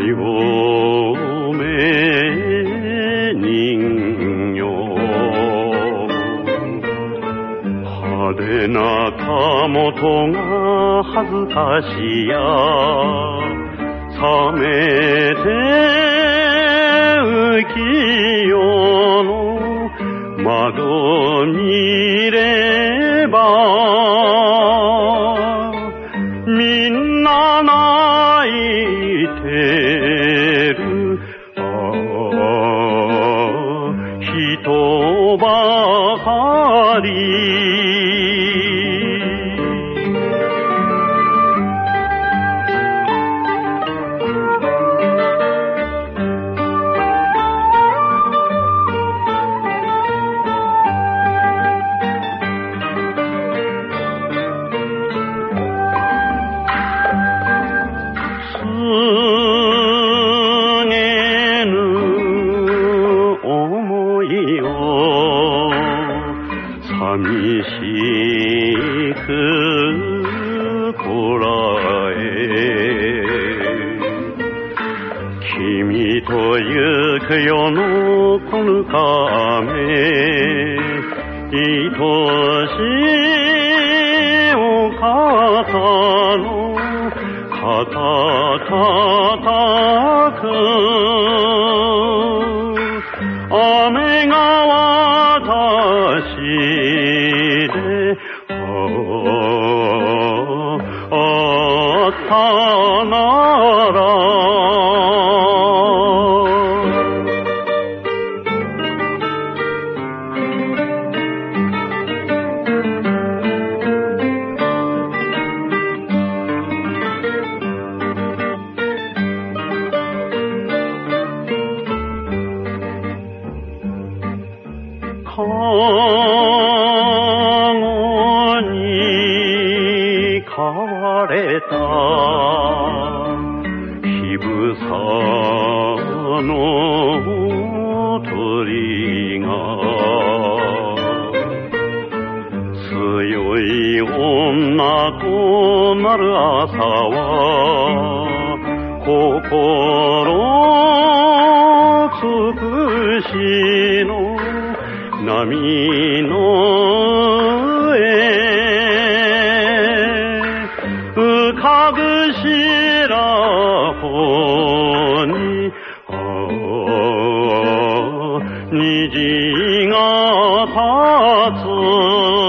嫁人形派手なたもとが恥ずかしや冷めて浮世の窓を寂しくこらえ。君と行く世のこの亀愛しいお方の肩たくかごに飼われた。ひぶさの鳥が強い女となる朝は心波の上浮かぶ白ほに虹が立つ。